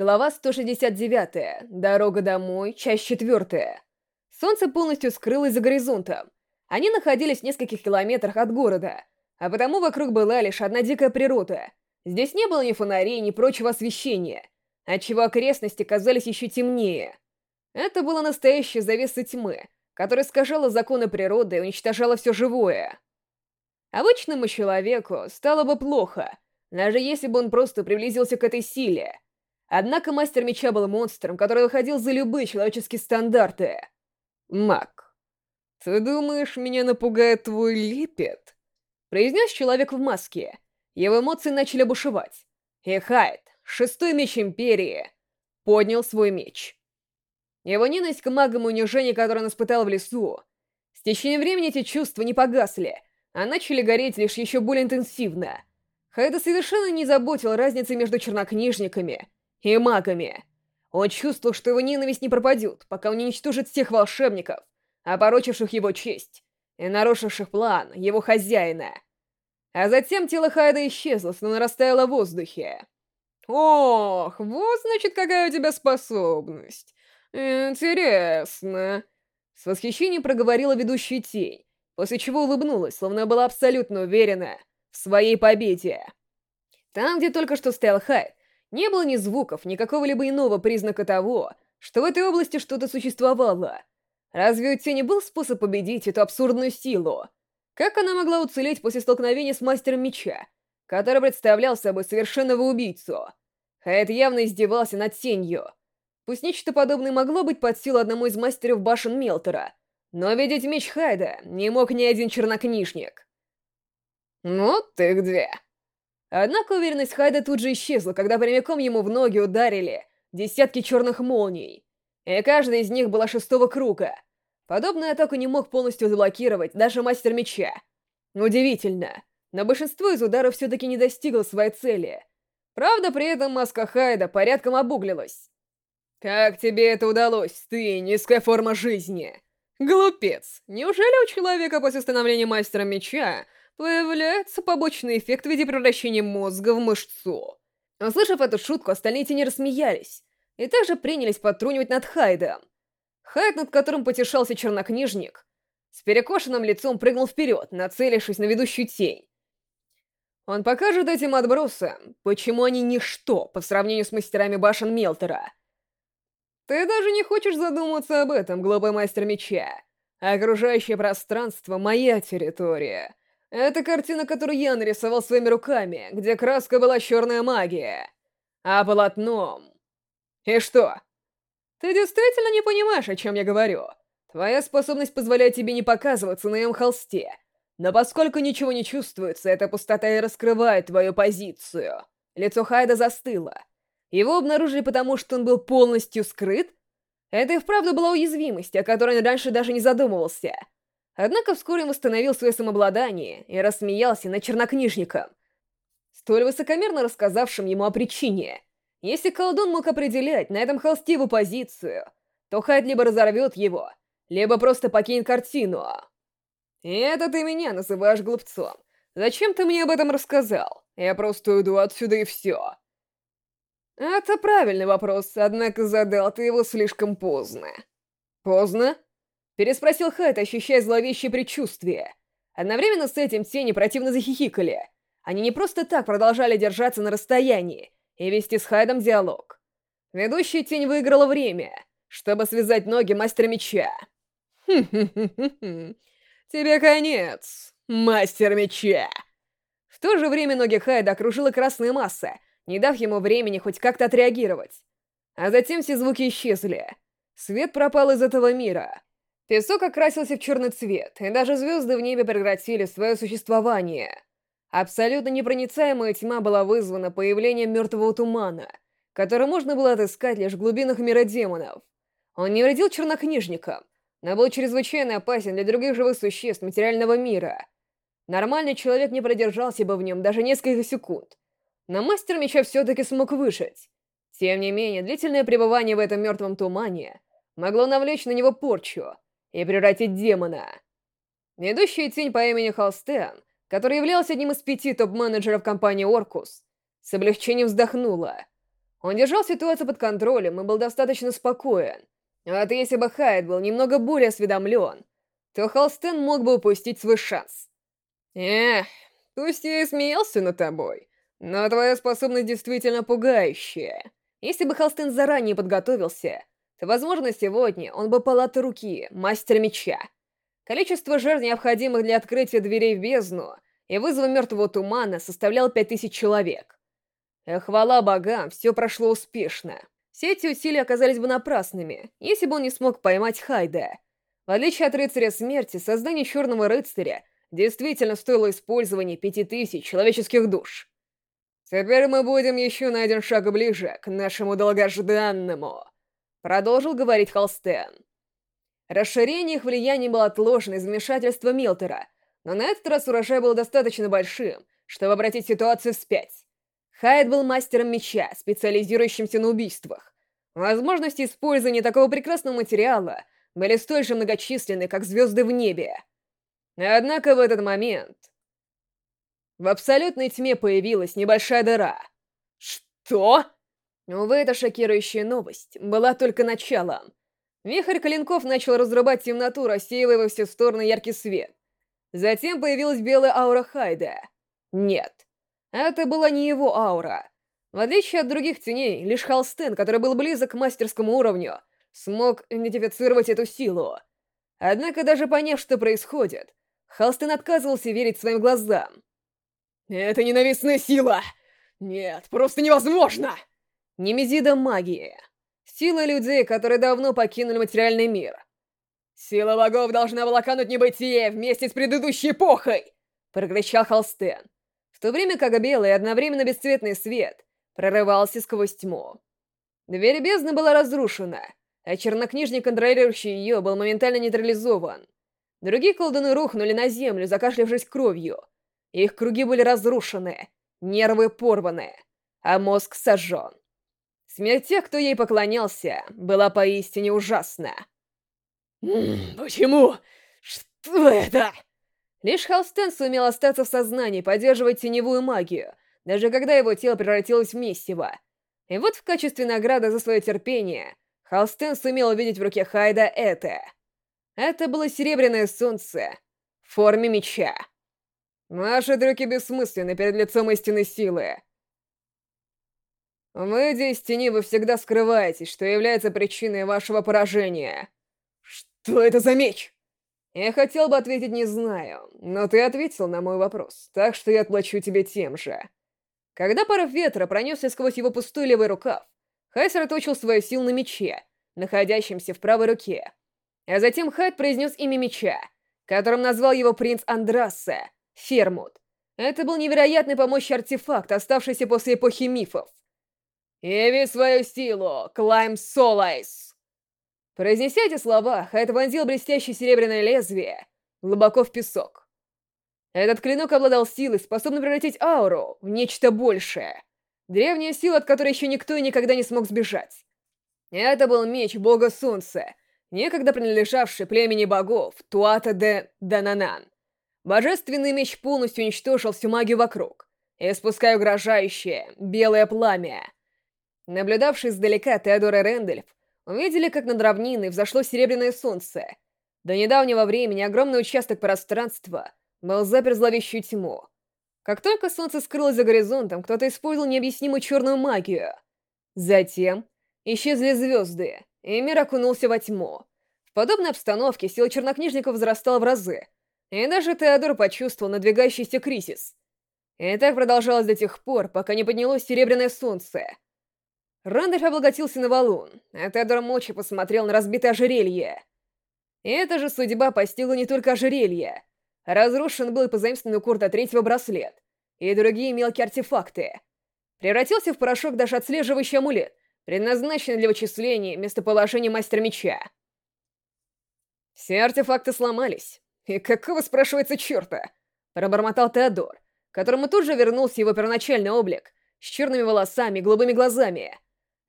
Глава 169. Дорога домой. Часть 4. Солнце полностью скрылось за горизонтом. Они находились в нескольких километрах от города, а потому вокруг была лишь одна дикая природа. Здесь не было ни фонарей, ни прочего освещения, отчего окрестности казались еще темнее. Это была настоящая завеса тьмы, которая искажала законы природы и уничтожала все живое. Обычному человеку стало бы плохо, даже если бы он просто приблизился к этой силе — Однако мастер меча был монстром, который выходил за любые человеческие стандарты. Маг. «Ты думаешь, меня напугает твой лепет?» Произнес человек в маске. Его эмоции начали бушевать. И Хайд, шестой меч Империи, поднял свой меч. Его ненависть к магам и унижение, которое он испытал в лесу, с течением времени эти чувства не погасли, а начали гореть лишь еще более интенсивно. Хайда совершенно не заботил разницы между чернокнижниками и магами. Он чувствовал, что его ненависть не пропадет, пока он не уничтожит всех волшебников, опорочивших его честь и нарушивших план его хозяина. А затем тело Хайда исчезло, словно растаяло в воздухе. «Ох, вот значит какая у тебя способность. Интересно». С восхищением проговорила ведущая тень, после чего улыбнулась, словно была абсолютно уверена в своей победе. Там, где только что стоял Хайд, не было ни звуков, ни какого-либо иного признака того, что в этой области что-то существовало. Разве у тени был способ победить эту абсурдную силу? Как она могла уцелеть после столкновения с мастером меча, который представлял собой совершенного убийцу? Хайд явно издевался над тенью. Пусть нечто подобное могло быть под силу одному из мастеров башен Мелтора, но видеть меч Хайда не мог ни один чернокнижник. «Ну, ты где?» Однако уверенность Хайда тут же исчезла, когда прямиком ему в ноги ударили десятки черных молний. И каждая из них была шестого круга. Подобную атаку не мог полностью заблокировать даже мастер меча. Удивительно, но большинство из ударов все-таки не достигло своей цели. Правда, при этом маска Хайда порядком обуглилась. «Как тебе это удалось, ты, низкая форма жизни?» «Глупец! Неужели у человека после становления мастера меча появляется побочный эффект в виде превращения мозга в мышцу. Услышав эту шутку, остальные тени рассмеялись и также принялись потрунивать над Хайдом. Хайд, над которым потешался чернокнижник, с перекошенным лицом прыгнул вперед, нацелившись на ведущую тень. Он покажет этим отбросам, почему они ничто по сравнению с мастерами башен Мелтера. Ты даже не хочешь задуматься об этом, глупый мастер меча. Окружающее пространство — моя территория. Это картина, которую я нарисовал своими руками, где краска была черная магия. А полотном... И что? Ты действительно не понимаешь, о чем я говорю? Твоя способность позволяет тебе не показываться на моем холсте. Но поскольку ничего не чувствуется, эта пустота и раскрывает твою позицию. Лицо Хайда застыло. Его обнаружили потому, что он был полностью скрыт? Это и вправду была уязвимость, о которой он раньше даже не задумывался. Однако вскоре он восстановил свое самообладание и рассмеялся над чернокнижником, столь высокомерно рассказавшим ему о причине. Если колдун мог определять на этом холсте его позицию, то Хайд либо разорвет его, либо просто покинет картину. Это ты меня называешь глупцом. Зачем ты мне об этом рассказал? Я просто уйду отсюда и все. Это правильный вопрос, однако задал ты его слишком поздно. Поздно? Переспросил Хайт, ощущая зловещее предчувствие. Одновременно с этим тени противно захихикали. Они не просто так продолжали держаться на расстоянии и вести с Хайдом диалог. Ведущая тень выиграла время, чтобы связать ноги мастера меча. «Хм-хм-хм-хм, тебе конец, мастер меча!» В то же время ноги Хайда окружила красная масса, не дав ему времени хоть как-то отреагировать. А затем все звуки исчезли. Свет пропал из этого мира, Песок окрасился в черный цвет, и даже звезды в небе прекратили свое существование. Абсолютно непроницаемая тьма была вызвана появлением мертвого тумана, который можно было отыскать лишь в глубинах мира демонов. Он не вредил чернокнижникам, но был чрезвычайно опасен для других живых существ материального мира. Нормальный человек не продержался бы в нем даже несколько секунд. Но мастер меча все-таки смог выжить. Тем не менее, длительное пребывание в этом мертвом тумане могло навлечь на него порчу — и превратить демона. Ведущая тень по имени Холстен, который являлся одним из пяти топ-менеджеров компании «Оркус», с облегчением вздохнула. Он держал ситуацию под контролем и был достаточно спокоен. А вот если бы Хайд был немного более осведомлен, то Холстен мог бы упустить свой шанс. Эх, пусть я и смеялся над тобой, но твоя способность действительно пугающая. Если бы Холстен заранее подготовился, то, возможно, сегодня он бы пал от руки, мастер меча. Количество жертв, необходимых для открытия дверей в бездну и вызова мертвого тумана, составляло 5000 человек. И хвала богам, все прошло успешно. Все эти усилия оказались бы напрасными, если бы он не смог поймать Хайда. В отличие от Рыцаря Смерти, создание Черного Рыцаря действительно стоило использования 5000 человеческих душ. Теперь мы будем еще на один шаг ближе к нашему долгожданному Продолжил говорить Холстен. Расширение их влияния было отложено из вмешательства Милтера, но на этот раз урожай был достаточно большим, чтобы обратить ситуацию вспять. Хайд был мастером меча, специализирующимся на убийствах. Возможности использования такого прекрасного материала были столь же многочисленны, как звезды в небе. Однако в этот момент в абсолютной тьме появилась небольшая дыра. «Что?» Увы, эта шокирующая новость была только началом. Вихрь клинков начал разрубать темноту, рассеивая во все стороны яркий свет. Затем появилась белая аура Хайда. Нет, это была не его аура. В отличие от других теней, лишь Халстен, который был близок к мастерскому уровню, смог идентифицировать эту силу. Однако, даже поняв, что происходит, Халстен отказывался верить своим глазам. «Это ненавистная сила! Нет, просто невозможно!» Немезида магии. Сила людей, которые давно покинули материальный мир. Сила богов должна была кануть небытие вместе с предыдущей эпохой! Прокричал Холстен. В то время как белый одновременно бесцветный свет прорывался сквозь тьму. Дверь бездны была разрушена, а чернокнижник, контролирующий ее, был моментально нейтрализован. Другие колдуны рухнули на землю, закашлявшись кровью. Их круги были разрушены, нервы порваны, а мозг сожжен. Смерть тех, кто ей поклонялся, была поистине ужасна. «Почему? Что это?» Лишь Халстен сумел остаться в сознании, поддерживать теневую магию, даже когда его тело превратилось в месиво. И вот в качестве награды за свое терпение Халстен сумел увидеть в руке Хайда это. Это было серебряное солнце в форме меча. Ваши трюки бессмысленны перед лицом истинной силы. Выйдя из тени, вы всегда скрываетесь, что является причиной вашего поражения. Что это за меч? Я хотел бы ответить «не знаю», но ты ответил на мой вопрос, так что я отплачу тебе тем же. Когда порыв ветра пронесся сквозь его пустой левый рукав, Хай сосредоточил свою силу на мече, находящемся в правой руке. А затем Хайд произнес имя меча, которым назвал его принц Андрасса, Фермут. Это был невероятный помощь артефакт, оставшийся после эпохи мифов. «Яви свою силу, Клайм Солайс!» Произнеся эти слова, Хайт вонзил блестящее серебряное лезвие глубоко в песок. Этот клинок обладал силой, способной превратить ауру в нечто большее. Древняя сила, от которой еще никто и никогда не смог сбежать. Это был меч бога солнца, некогда принадлежавший племени богов Туата де Дананан. Божественный меч полностью уничтожил всю магию вокруг, испуская угрожающее белое пламя. Наблюдавший издалека Теодор и Рэндальф увидели, как над равниной взошло серебряное солнце. До недавнего времени огромный участок пространства был запер зловещую тьму. Как только солнце скрылось за горизонтом, кто-то использовал необъяснимую черную магию. Затем исчезли звезды, и мир окунулся во тьму. В подобной обстановке сила чернокнижников возрастала в разы, и даже Теодор почувствовал надвигающийся кризис. И так продолжалось до тех пор, пока не поднялось серебряное солнце — Рандольф облаготился на валун, а Тедор молча посмотрел на разбитое ожерелье. И эта же судьба постигла не только ожерелье. Разрушен был и позаимствованный у Курта третьего браслет, и другие мелкие артефакты. Превратился в порошок даже отслеживающий амулет, предназначенный для вычисления местоположения мастера меча. Все артефакты сломались. И какого, спрашивается, черта? Пробормотал Теодор, которому тут же вернулся его первоначальный облик, с черными волосами и голубыми глазами.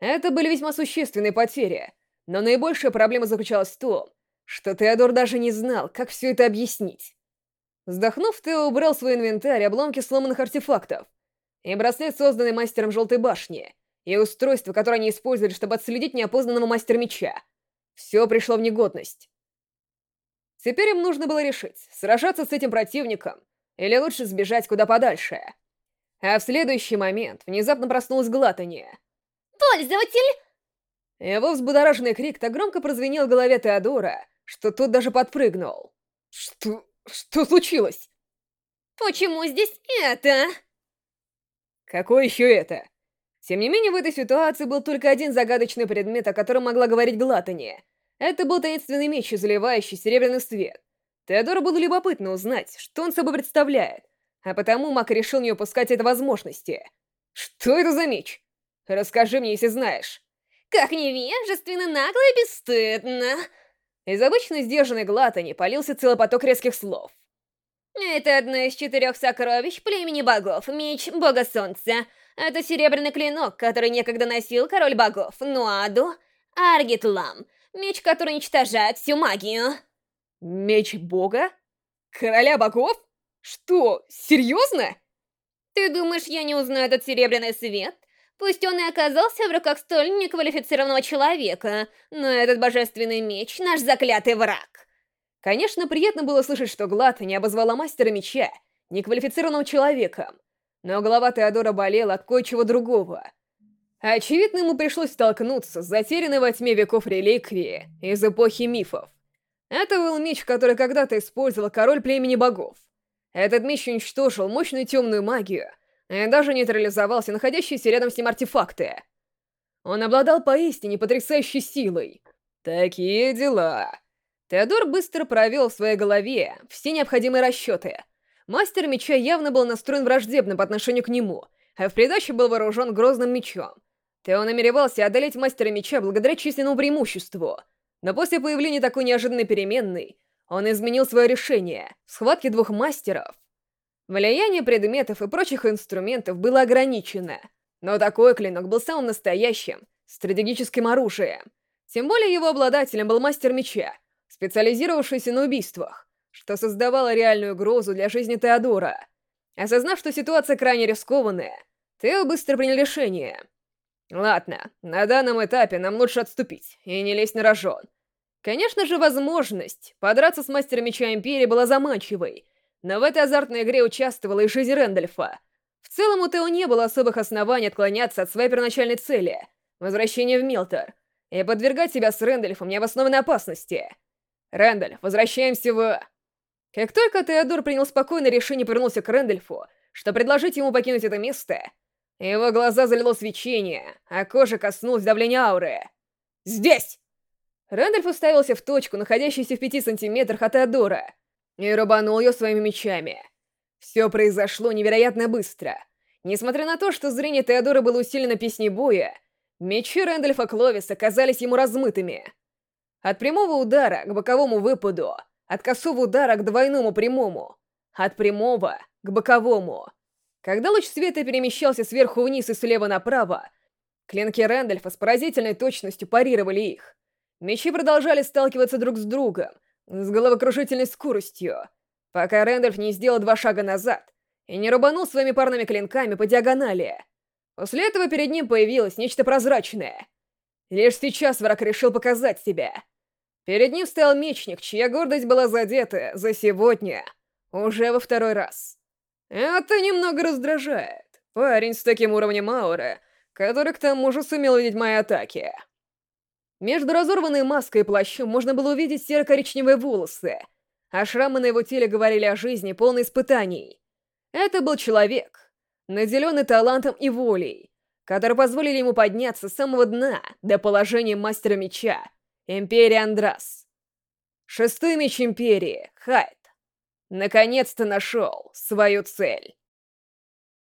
Это были весьма существенные потери, но наибольшая проблема заключалась в том, что Теодор даже не знал, как все это объяснить. Вздохнув, Тео убрал свой инвентарь обломки сломанных артефактов и браслет, созданный мастером Желтой Башни, и устройство, которое они использовали, чтобы отследить неопознанного мастера меча. Все пришло в негодность. Теперь им нужно было решить, сражаться с этим противником или лучше сбежать куда подальше. А в следующий момент внезапно проснулась Глатания. «Пользователь!» Его взбудораженный крик так громко прозвенел в голове Теодора, что тот даже подпрыгнул. «Что... что случилось?» «Почему здесь это?» «Какое еще это?» Тем не менее, в этой ситуации был только один загадочный предмет, о котором могла говорить Глатани. Это был таинственный меч, изливающий серебряный свет. Теодору было любопытно узнать, что он собой представляет, а потому Мак решил не упускать этой возможности. «Что это за меч? Расскажи мне, если знаешь». «Как невежественно, нагло и бесстыдно!» Из обычной сдержанной Глатани полился целый поток резких слов. «Это одно из четырех сокровищ племени богов, меч бога солнца. Это серебряный клинок, который некогда носил король богов, Нуаду Аргитлам, меч, который уничтожает всю магию. Меч бога? Короля богов? Что, серьезно? Ты думаешь, я не узнаю этот серебряный свет? Пусть он и оказался в руках столь неквалифицированного человека, но этот божественный меч — наш заклятый враг. Конечно, приятно было слышать, что Глата не обозвала мастера меча неквалифицированным человеком, но голова Теодора болела от кое-чего другого. Очевидно, ему пришлось столкнуться с затерянной во тьме веков реликвии из эпохи мифов. Это был меч, который когда-то использовал король племени богов. Этот меч уничтожил мощную темную магию и даже нейтрализовался находящиеся рядом с ним артефакты. Он обладал поистине потрясающей силой. Такие дела. Теодор быстро провел в своей голове все необходимые расчеты — Мастер меча явно был настроен враждебно по отношению к нему, а в придачу был вооружен грозным мечом. Тео намеревался одолеть мастера меча благодаря численному преимуществу. Но после появления такой неожиданной переменной, он изменил свое решение в схватке двух мастеров. Влияние предметов и прочих инструментов было ограничено, но такой клинок был самым настоящим, стратегическим оружием. Тем более его обладателем был мастер меча, специализировавшийся на убийствах что создавало реальную угрозу для жизни Теодора. Осознав, что ситуация крайне рискованная, Тео быстро принял решение. Ладно, на данном этапе нам лучше отступить и не лезть на рожон. Конечно же, возможность подраться с мастером меча Империи была заманчивой, но в этой азартной игре участвовала и жизнь Рэндольфа. В целом у Тео не было особых оснований отклоняться от своей первоначальной цели — возвращения в Милтер, и подвергать себя с Рэндольфом необоснованной опасности. Рэндольф, возвращаемся в... Как только Теодор принял спокойное решение повернулся к Рэндольфу, что предложить ему покинуть это место, его глаза залило свечение, а кожа коснулась давления ауры. «Здесь!» Рэндольф уставился в точку, находящуюся в пяти сантиметрах от Теодора, и рубанул ее своими мечами. Все произошло невероятно быстро. Несмотря на то, что зрение Теодора было усилено песней боя, мечи Рэндольфа Кловиса казались ему размытыми. От прямого удара к боковому выпаду от косого удара к двойному прямому. От прямого к боковому. Когда луч света перемещался сверху вниз и слева направо, клинки Рэндольфа с поразительной точностью парировали их. Мечи продолжали сталкиваться друг с другом, с головокружительной скоростью, пока Рэндольф не сделал два шага назад и не рубанул своими парными клинками по диагонали. После этого перед ним появилось нечто прозрачное. Лишь сейчас враг решил показать себя — Перед ним стоял мечник, чья гордость была задета за сегодня, уже во второй раз. Это немного раздражает. Парень с таким уровнем ауры, который к тому же сумел видеть мои атаки. Между разорванной маской и плащом можно было увидеть серо-коричневые волосы, а шрамы на его теле говорили о жизни, полной испытаний. Это был человек, наделенный талантом и волей, которые позволили ему подняться с самого дна до положения мастера меча, Империя Андрас. Шестой меч Империи, Хайт. Наконец-то нашел свою цель.